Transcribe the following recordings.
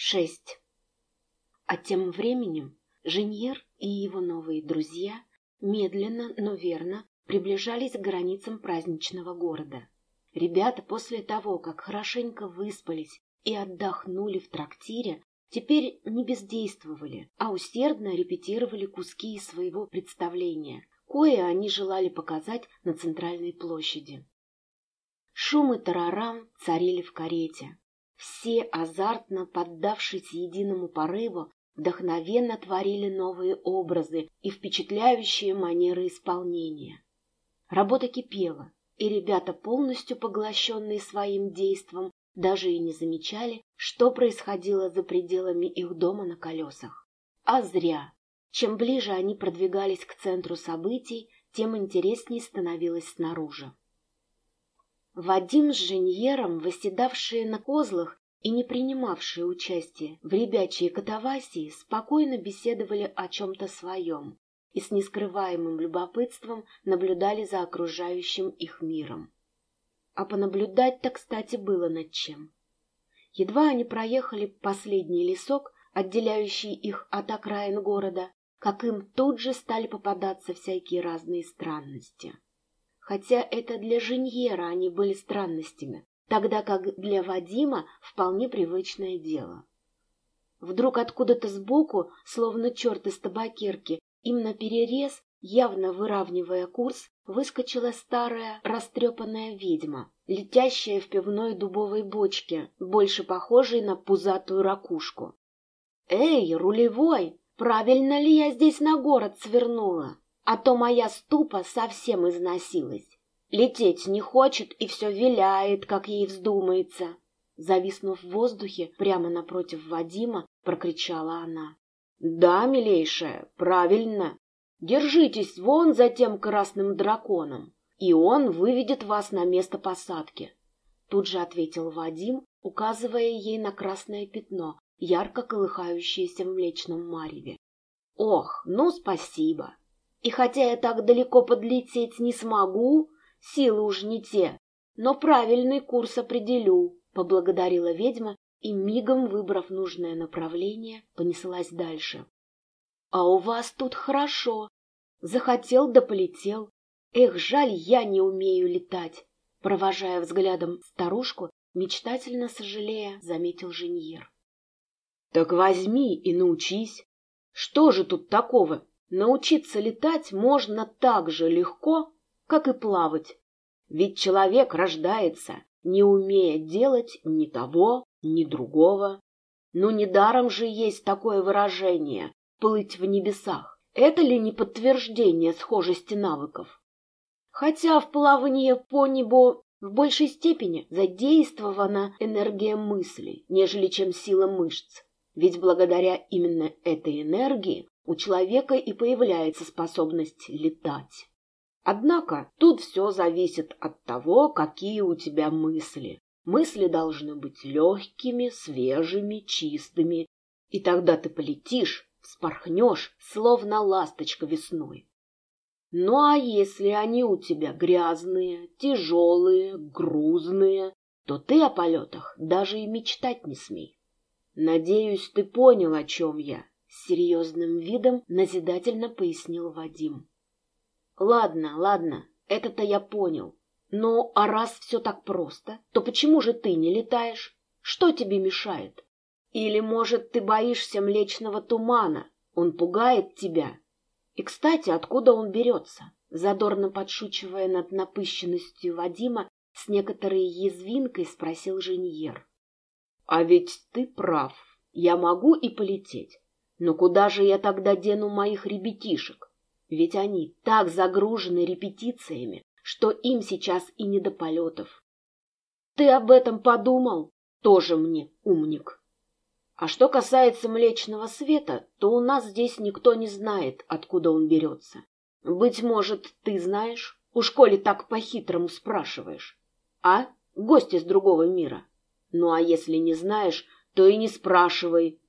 Шесть. А тем временем Женьер и его новые друзья медленно, но верно приближались к границам праздничного города. Ребята после того, как хорошенько выспались и отдохнули в трактире, теперь не бездействовали, а усердно репетировали куски своего представления, кое они желали показать на центральной площади. Шум и тарарам царили в карете. Все, азартно поддавшись единому порыву, вдохновенно творили новые образы и впечатляющие манеры исполнения. Работа кипела, и ребята, полностью поглощенные своим действом, даже и не замечали, что происходило за пределами их дома на колесах. А зря. Чем ближе они продвигались к центру событий, тем интереснее становилось снаружи. Вадим с Женьером, восседавшие на козлах и не принимавшие участие в ребячьей катавасии, спокойно беседовали о чем-то своем и с нескрываемым любопытством наблюдали за окружающим их миром. А понаблюдать-то, кстати, было над чем. Едва они проехали последний лесок, отделяющий их от окраин города, как им тут же стали попадаться всякие разные странности хотя это для Женьера они были странностями, тогда как для Вадима вполне привычное дело. Вдруг откуда-то сбоку, словно черт из табакерки, им наперерез, явно выравнивая курс, выскочила старая растрепанная ведьма, летящая в пивной дубовой бочке, больше похожей на пузатую ракушку. «Эй, рулевой, правильно ли я здесь на город свернула?» А то моя ступа совсем износилась. Лететь не хочет и все виляет, как ей вздумается. Зависнув в воздухе прямо напротив Вадима, прокричала она. — Да, милейшая, правильно. Держитесь вон за тем красным драконом, и он выведет вас на место посадки. Тут же ответил Вадим, указывая ей на красное пятно, ярко колыхающееся в млечном мареве. — Ох, ну спасибо! И хотя я так далеко подлететь не смогу, силы уж не те, но правильный курс определю, — поблагодарила ведьма и, мигом выбрав нужное направление, понеслась дальше. — А у вас тут хорошо. Захотел да полетел. Эх, жаль, я не умею летать. Провожая взглядом старушку, мечтательно сожалея, заметил Женьер. — Так возьми и научись. Что же тут такого? Научиться летать можно так же легко, как и плавать. Ведь человек рождается, не умея делать ни того, ни другого. Ну, недаром же есть такое выражение «плыть в небесах». Это ли не подтверждение схожести навыков? Хотя в плавании по небу в большей степени задействована энергия мыслей, нежели чем сила мышц. Ведь благодаря именно этой энергии у человека и появляется способность летать. Однако тут все зависит от того, какие у тебя мысли. Мысли должны быть легкими, свежими, чистыми, и тогда ты полетишь, вспорхнешь, словно ласточка весной. Ну а если они у тебя грязные, тяжелые, грузные, то ты о полетах даже и мечтать не смей. Надеюсь, ты понял, о чем я. С серьезным видом назидательно пояснил Вадим. Ладно, ладно, это-то я понял. Но а раз все так просто, то почему же ты не летаешь? Что тебе мешает? Или, может, ты боишься млечного тумана? Он пугает тебя? И, кстати, откуда он берется? Задорно подшучивая над напыщенностью Вадима, с некоторой язвинкой спросил Женьер. — А ведь ты прав. Я могу и полететь. Но куда же я тогда дену моих ребятишек? Ведь они так загружены репетициями, что им сейчас и не до полетов. Ты об этом подумал? Тоже мне умник. А что касается Млечного Света, то у нас здесь никто не знает, откуда он берется. Быть может, ты знаешь? У школе так по-хитрому спрашиваешь. А? Гость из другого мира. Ну а если не знаешь, то и не спрашивай,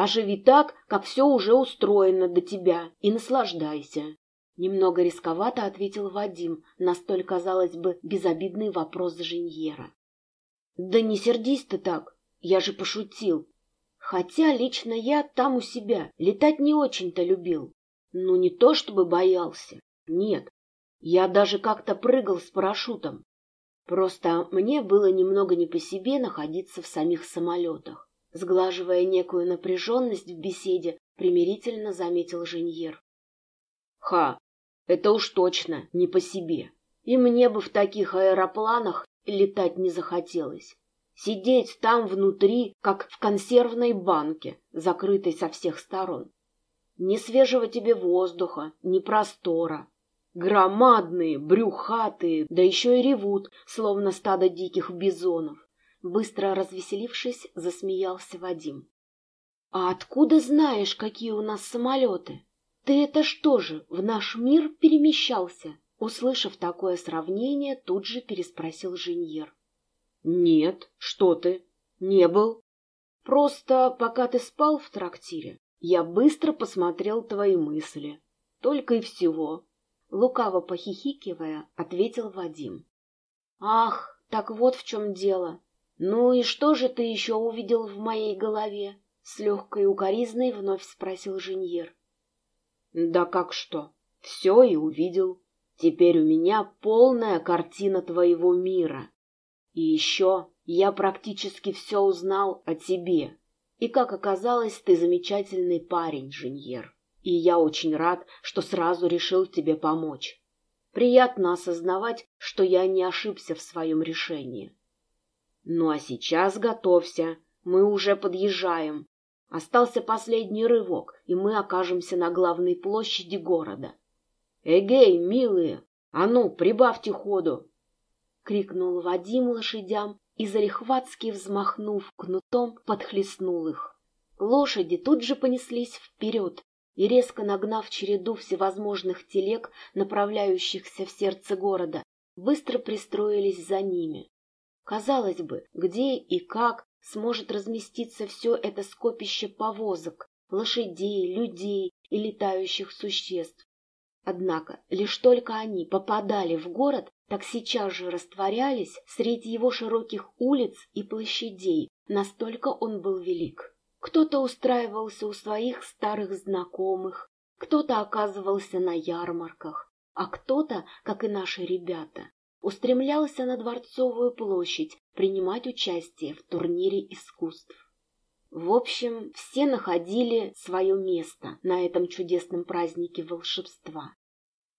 а живи так, как все уже устроено до тебя, и наслаждайся. Немного рисковато ответил Вадим на столь, казалось бы, безобидный вопрос Женьера. Да не сердись ты так, я же пошутил. Хотя лично я там у себя летать не очень-то любил. Ну, не то чтобы боялся. Нет. Я даже как-то прыгал с парашютом. Просто мне было немного не по себе находиться в самих самолетах. Сглаживая некую напряженность в беседе, примирительно заметил Женьер. Ха, это уж точно не по себе. И мне бы в таких аэропланах летать не захотелось. Сидеть там внутри, как в консервной банке, закрытой со всех сторон. Ни свежего тебе воздуха, ни простора. Громадные, брюхатые, да еще и ревут, словно стадо диких бизонов. Быстро развеселившись, засмеялся Вадим. — А откуда знаешь, какие у нас самолеты? Ты это что же, в наш мир перемещался? Услышав такое сравнение, тут же переспросил Женьер. Нет, что ты, не был. Просто пока ты спал в трактире, я быстро посмотрел твои мысли. Только и всего. Лукаво похихикивая, ответил Вадим. Ах, так вот в чем дело. Ну и что же ты еще увидел в моей голове? С легкой укоризной вновь спросил Женьер. Да как что? Все и увидел. Теперь у меня полная картина твоего мира. И еще я практически все узнал о тебе. И, как оказалось, ты замечательный парень, Женьер. И я очень рад, что сразу решил тебе помочь. Приятно осознавать, что я не ошибся в своем решении. Ну а сейчас готовься, мы уже подъезжаем. Остался последний рывок, и мы окажемся на главной площади города. Эгей, милые, а ну, прибавьте ходу, — крикнул Вадим лошадям и, залихватски взмахнув кнутом, подхлестнул их. Лошади тут же понеслись вперед, и, резко нагнав череду всевозможных телег, направляющихся в сердце города, быстро пристроились за ними. Казалось бы, где и как сможет разместиться все это скопище повозок, лошадей, людей и летающих существ. Однако лишь только они попадали в город, так сейчас же растворялись среди его широких улиц и площадей, настолько он был велик. Кто-то устраивался у своих старых знакомых, кто-то оказывался на ярмарках, а кто-то, как и наши ребята, устремлялся на Дворцовую площадь принимать участие в турнире искусств. В общем, все находили свое место на этом чудесном празднике волшебства.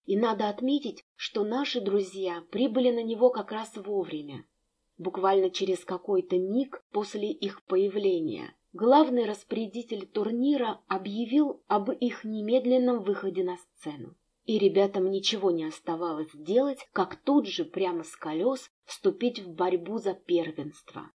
И надо отметить, что наши друзья прибыли на него как раз вовремя. Буквально через какой-то миг после их появления главный распорядитель турнира объявил об их немедленном выходе на сцену. И ребятам ничего не оставалось делать, как тут же прямо с колес вступить в борьбу за первенство.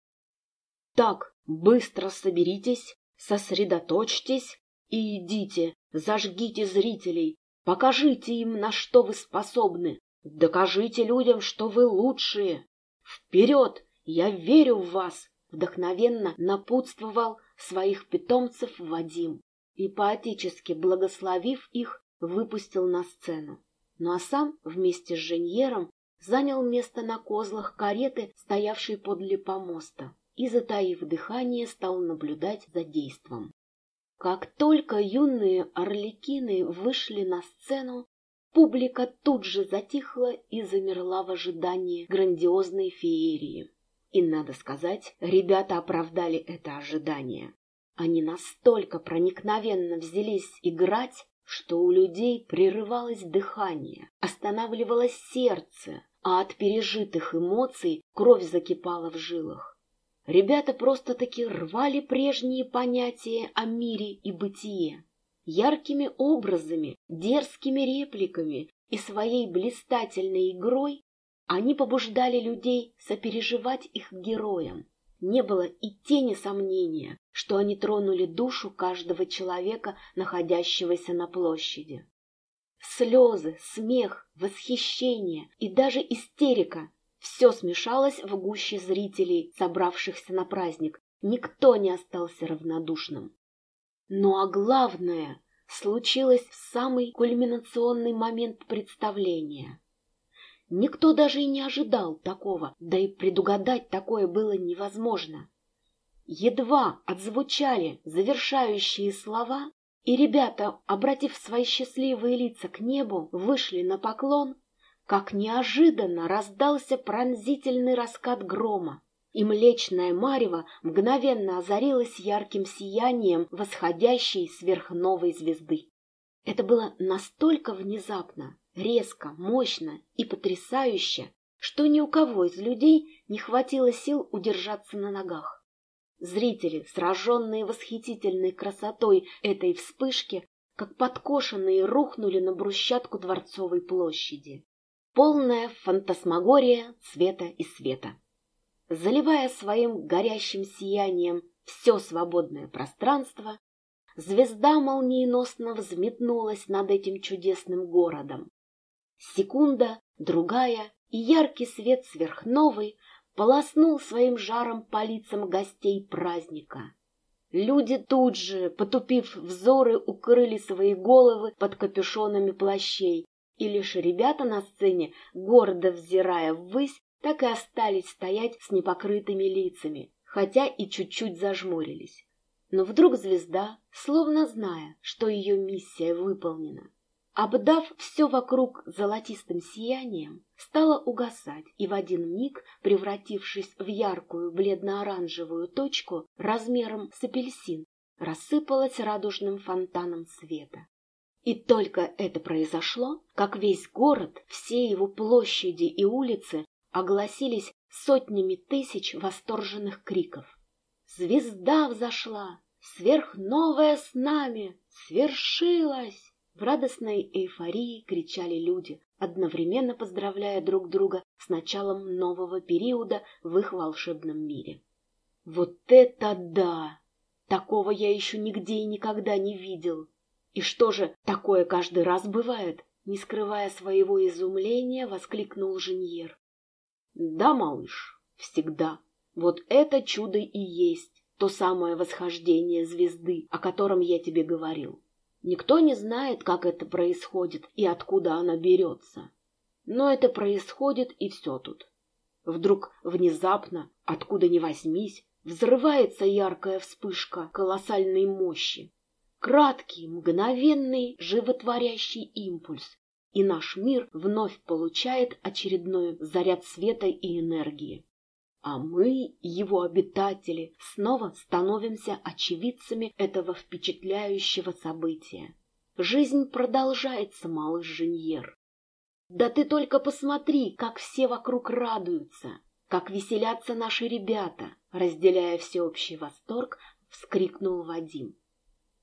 «Так, быстро соберитесь, сосредоточьтесь и идите, зажгите зрителей, Покажите им, на что вы способны. Докажите людям, что вы лучшие. Вперед! Я верю в вас! Вдохновенно напутствовал своих питомцев Вадим и, поотечески благословив их, выпустил на сцену. Ну а сам вместе с Женьером занял место на козлах кареты, стоявшей подле помоста, и, затаив дыхание, стал наблюдать за действом. Как только юные орликины вышли на сцену, публика тут же затихла и замерла в ожидании грандиозной феерии. И, надо сказать, ребята оправдали это ожидание. Они настолько проникновенно взялись играть, что у людей прерывалось дыхание, останавливалось сердце, а от пережитых эмоций кровь закипала в жилах. Ребята просто-таки рвали прежние понятия о мире и бытие. Яркими образами, дерзкими репликами и своей блистательной игрой они побуждали людей сопереживать их героям. Не было и тени сомнения, что они тронули душу каждого человека, находящегося на площади. Слезы, смех, восхищение и даже истерика все смешалось в гуще зрителей, собравшихся на праздник. Никто не остался равнодушным. Ну а главное случилось в самый кульминационный момент представления. Никто даже и не ожидал такого, да и предугадать такое было невозможно. Едва отзвучали завершающие слова, и ребята, обратив свои счастливые лица к небу, вышли на поклон, как неожиданно раздался пронзительный раскат грома, и млечная марево мгновенно озарилась ярким сиянием восходящей сверхновой звезды. Это было настолько внезапно, резко, мощно и потрясающе, что ни у кого из людей не хватило сил удержаться на ногах. Зрители, сраженные восхитительной красотой этой вспышки, как подкошенные, рухнули на брусчатку Дворцовой площади. Полная фантасмагория цвета и света. Заливая своим горящим сиянием все свободное пространство, звезда молниеносно взметнулась над этим чудесным городом. Секунда, другая, и яркий свет сверхновой полоснул своим жаром по лицам гостей праздника. Люди тут же, потупив взоры, укрыли свои головы под капюшонами плащей, и лишь ребята на сцене, гордо взирая ввысь, так и остались стоять с непокрытыми лицами, хотя и чуть-чуть зажмурились. Но вдруг звезда, словно зная, что ее миссия выполнена, обдав все вокруг золотистым сиянием, стала угасать и в один миг, превратившись в яркую бледно-оранжевую точку размером с апельсин, рассыпалась радужным фонтаном света. И только это произошло, как весь город, все его площади и улицы огласились сотнями тысяч восторженных криков. Звезда взошла! Сверхновая с нами! Свершилась! В радостной эйфории кричали люди, одновременно поздравляя друг друга с началом нового периода в их волшебном мире. Вот это да! Такого я еще нигде и никогда не видел. И что же, такое каждый раз бывает? Не скрывая своего изумления, воскликнул Женьер. Да, малыш, всегда. Вот это чудо и есть то самое восхождение звезды, о котором я тебе говорил. Никто не знает, как это происходит и откуда она берется. Но это происходит, и все тут. Вдруг внезапно, откуда ни возьмись, взрывается яркая вспышка колоссальной мощи. Краткий, мгновенный, животворящий импульс, и наш мир вновь получает очередной заряд света и энергии а мы, его обитатели, снова становимся очевидцами этого впечатляющего события. Жизнь продолжается, малыш Женьер. Да ты только посмотри, как все вокруг радуются, как веселятся наши ребята, разделяя всеобщий восторг, вскрикнул Вадим.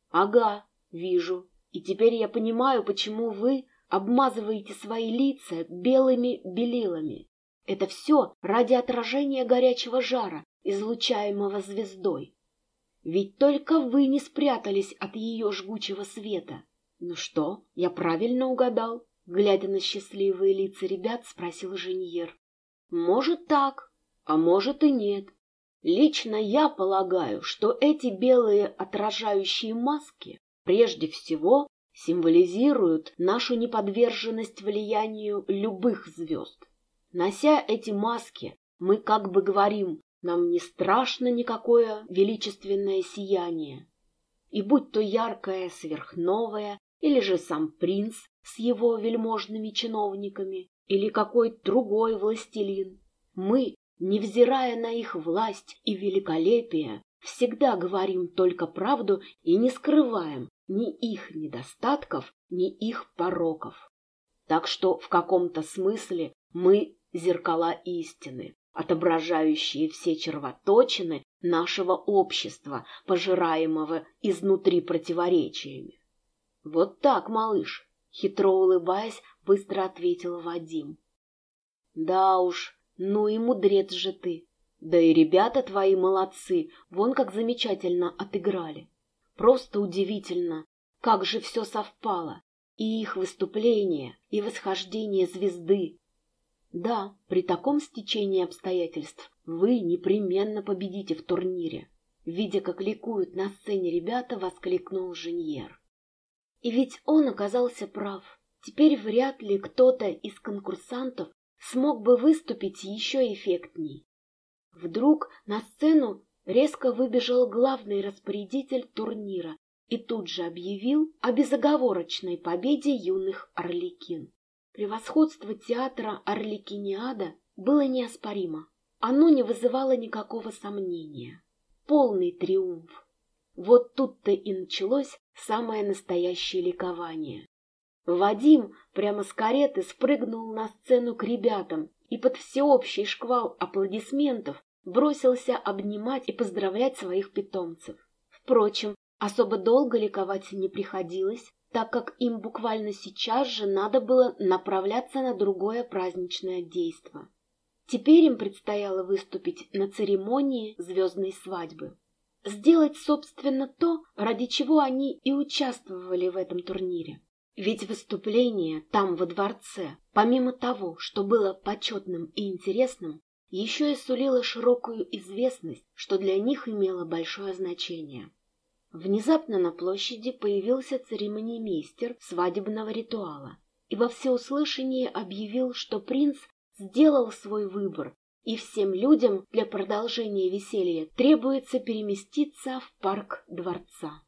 Ага, вижу. И теперь я понимаю, почему вы обмазываете свои лица белыми белилами. Это все ради отражения горячего жара, излучаемого звездой. Ведь только вы не спрятались от ее жгучего света. Ну что, я правильно угадал? Глядя на счастливые лица ребят, спросил Женьер. Может так, а может и нет. Лично я полагаю, что эти белые отражающие маски прежде всего символизируют нашу неподверженность влиянию любых звезд. Нося эти маски, мы как бы говорим, нам не страшно никакое величественное сияние. И будь то яркое сверхновое, или же сам принц с его вельможными чиновниками, или какой другой властелин, мы, невзирая на их власть и великолепие, всегда говорим только правду и не скрываем ни их недостатков, ни их пороков. Так что в каком-то смысле мы зеркала истины, отображающие все червоточины нашего общества, пожираемого изнутри противоречиями. — Вот так, малыш, — хитро улыбаясь, быстро ответил Вадим. — Да уж, ну и мудрец же ты. Да и ребята твои молодцы, вон как замечательно отыграли. Просто удивительно, как же все совпало. И их выступление, и восхождение звезды, да, при таком стечении обстоятельств вы непременно победите в турнире. Видя, как ликуют на сцене ребята, воскликнул Женьер. И ведь он оказался прав. Теперь вряд ли кто-то из конкурсантов смог бы выступить еще эффектней. Вдруг на сцену резко выбежал главный распорядитель турнира и тут же объявил о безоговорочной победе юных Орликин. Превосходство театра Орликиниада было неоспоримо. Оно не вызывало никакого сомнения. Полный триумф. Вот тут-то и началось самое настоящее ликование. Вадим прямо с кареты спрыгнул на сцену к ребятам и под всеобщий шквал аплодисментов бросился обнимать и поздравлять своих питомцев. Впрочем, особо долго ликовать не приходилось, так как им буквально сейчас же надо было направляться на другое праздничное действо. Теперь им предстояло выступить на церемонии звездной свадьбы. Сделать, собственно, то, ради чего они и участвовали в этом турнире. Ведь выступление там, во дворце, помимо того, что было почетным и интересным, еще и сулило широкую известность, что для них имело большое значение. Внезапно на площади появился церемониймейстер свадебного ритуала и во всеуслышание объявил, что принц сделал свой выбор, и всем людям для продолжения веселья требуется переместиться в парк дворца.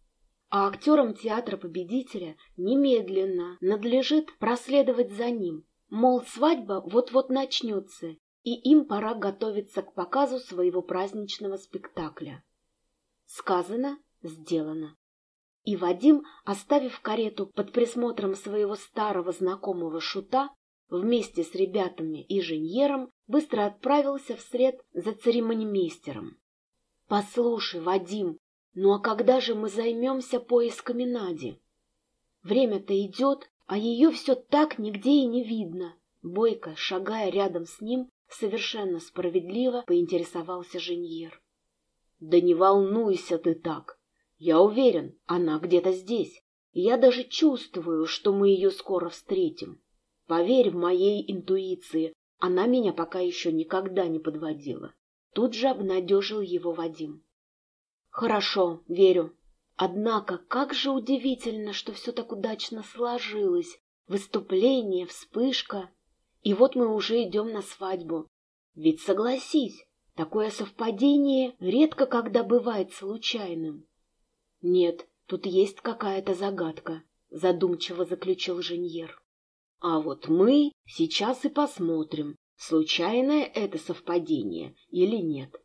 А актерам театра победителя немедленно надлежит проследовать за ним, мол, свадьба вот-вот начнется, и им пора готовиться к показу своего праздничного спектакля. Сказано, сделано. И Вадим, оставив карету под присмотром своего старого знакомого шута, вместе с ребятами и женьером быстро отправился вслед за церемонимейстером. — Послушай, Вадим, ну а когда же мы займемся поисками Нади? Время-то идет, а ее все так нигде и не видно. Бойко, шагая рядом с ним, совершенно справедливо поинтересовался Женьер. — Да не волнуйся ты так. Я уверен, она где-то здесь. Я даже чувствую, что мы ее скоро встретим. Поверь в моей интуиции, она меня пока еще никогда не подводила. Тут же обнадежил его Вадим. Хорошо, верю. Однако, как же удивительно, что все так удачно сложилось. Выступление, вспышка. И вот мы уже идем на свадьбу. Ведь согласись, такое совпадение редко когда бывает случайным. Нет, тут есть какая-то загадка, задумчиво заключил Женьер. А вот мы сейчас и посмотрим, случайное это совпадение или нет.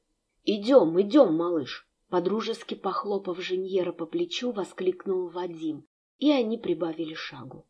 Идем, идем, малыш. Подружески похлопав Женьера по плечу, воскликнул Вадим, и они прибавили шагу.